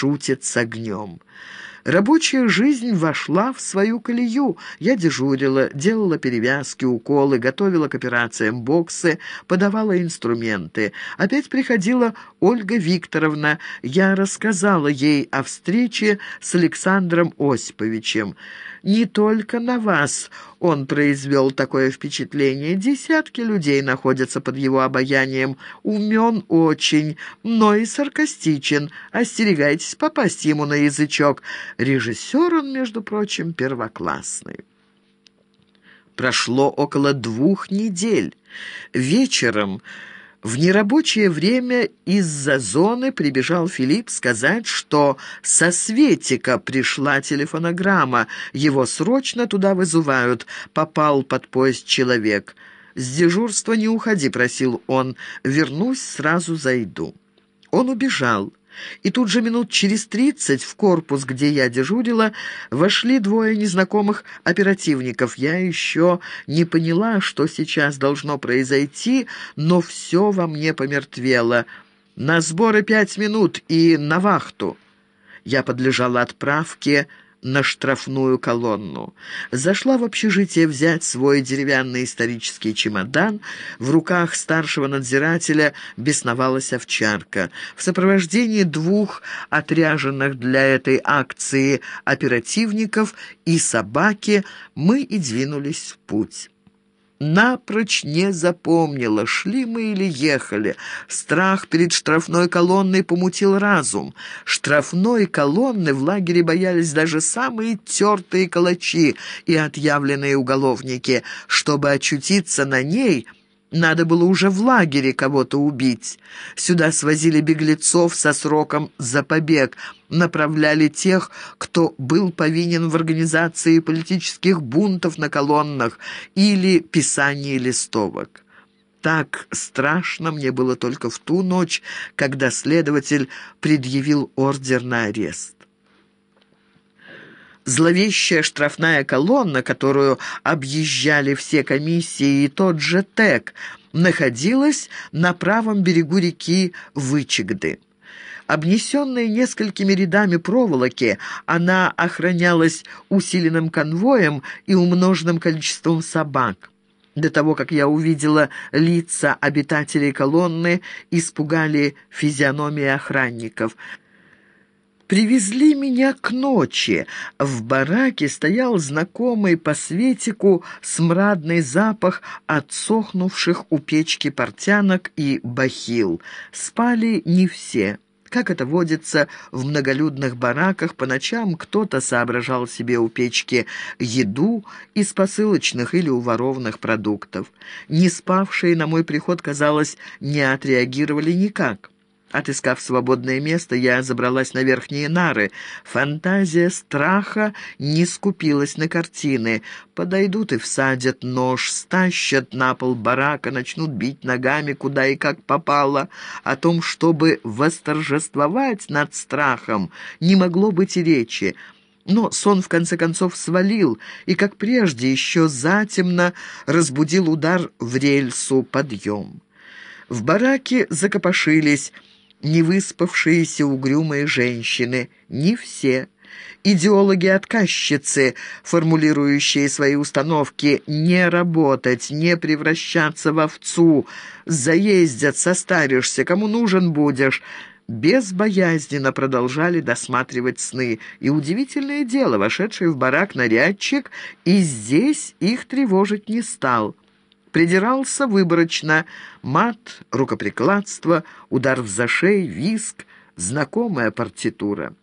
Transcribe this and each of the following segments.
шутит с огнем. Рабочая жизнь вошла в свою колею. Я дежурила, делала перевязки, уколы, готовила к операциям боксы, подавала инструменты. Опять приходила Ольга Викторовна. Я рассказала ей о встрече с Александром Осиповичем. «Не только на вас он произвел такое впечатление. Десятки людей находятся под его обаянием. Умен очень, но и саркастичен. Остерегайтесь попасть ему на язычок. Режиссер он, между прочим, первоклассный». Прошло около двух недель. Вечером... В нерабочее время из-за зоны прибежал Филипп сказать, что со Светика пришла телефонограмма, его срочно туда вызывают, попал под поезд человек. «С дежурства не уходи», — просил он, — «вернусь, сразу зайду». Он убежал. И тут же минут через тридцать в корпус, где я дежурила, вошли двое незнакомых оперативников. Я еще не поняла, что сейчас должно произойти, но все во мне помертвело. На сборы пять минут и на вахту. Я подлежала отправке на штрафную колонну. Зашла в общежитие взять свой деревянный исторический чемодан. В руках старшего надзирателя бесновалась овчарка. В сопровождении двух отряженных для этой акции оперативников и собаки мы и двинулись в путь напрочь не запомнила, шли мы или ехали. Страх перед штрафной колонной помутил разум. Штрафной колонны в лагере боялись даже самые тертые калачи и отъявленные уголовники. Чтобы очутиться на ней – надо было уже в лагере кого-то убить. Сюда свозили беглецов со сроком за побег, направляли тех, кто был повинен в организации политических бунтов на колоннах или писании листовок. Так страшно мне было только в ту ночь, когда следователь предъявил ордер на арест. Зловещая штрафная колонна, которую объезжали все комиссии и тот же ТЭК, находилась на правом берегу реки Вычегды. Обнесенная несколькими рядами проволоки, она охранялась усиленным конвоем и умноженным количеством собак. До того, как я увидела лица обитателей колонны, испугали физиономии охранников – Привезли меня к ночи. В бараке стоял знакомый по светику смрадный запах отсохнувших у печки портянок и бахил. Спали не все. Как это водится в многолюдных бараках, по ночам кто-то соображал себе у печки еду из посылочных или уворованных продуктов. Не спавшие на мой приход, казалось, не отреагировали никак. Отыскав свободное место, я забралась на верхние нары. Фантазия страха не скупилась на картины. Подойдут и всадят нож, стащат на пол барака, начнут бить ногами куда и как попало. О том, чтобы восторжествовать над страхом, не могло быть и речи. Но сон, в конце концов, свалил, и, как прежде, еще затемно разбудил удар в рельсу подъем. В бараке закопошились невыспавшиеся угрюмые женщины, не все. Идеологи-отказчицы, формулирующие свои установки «не работать», «не превращаться в овцу», «заездят, состаришься, кому нужен будешь», безбоязненно продолжали досматривать сны. И удивительное дело, вошедший в барак нарядчик и здесь их тревожить не стал придирался выборочно. Мат, рукоприкладство, удар в зашей, виск, знакомая партитура.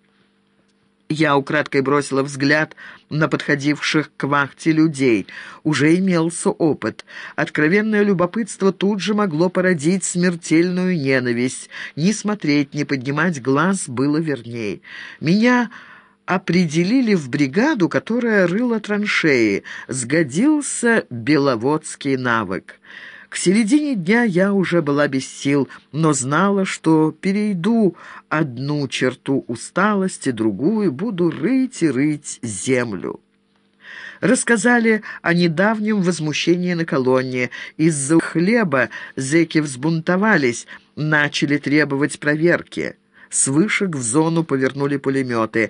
Я украдкой бросила взгляд на подходивших к вахте людей. Уже имелся опыт. Откровенное любопытство тут же могло породить смертельную ненависть. Не смотреть, не поднимать глаз было верней. Меня определили в бригаду, которая рыла траншеи. Сгодился беловодский навык. К середине дня я уже была без сил, но знала, что перейду одну черту усталости, другую, буду рыть и рыть землю. Рассказали о недавнем возмущении на колонне. Из-за хлеба зэки взбунтовались, начали требовать проверки. С вышек в зону повернули пулеметы.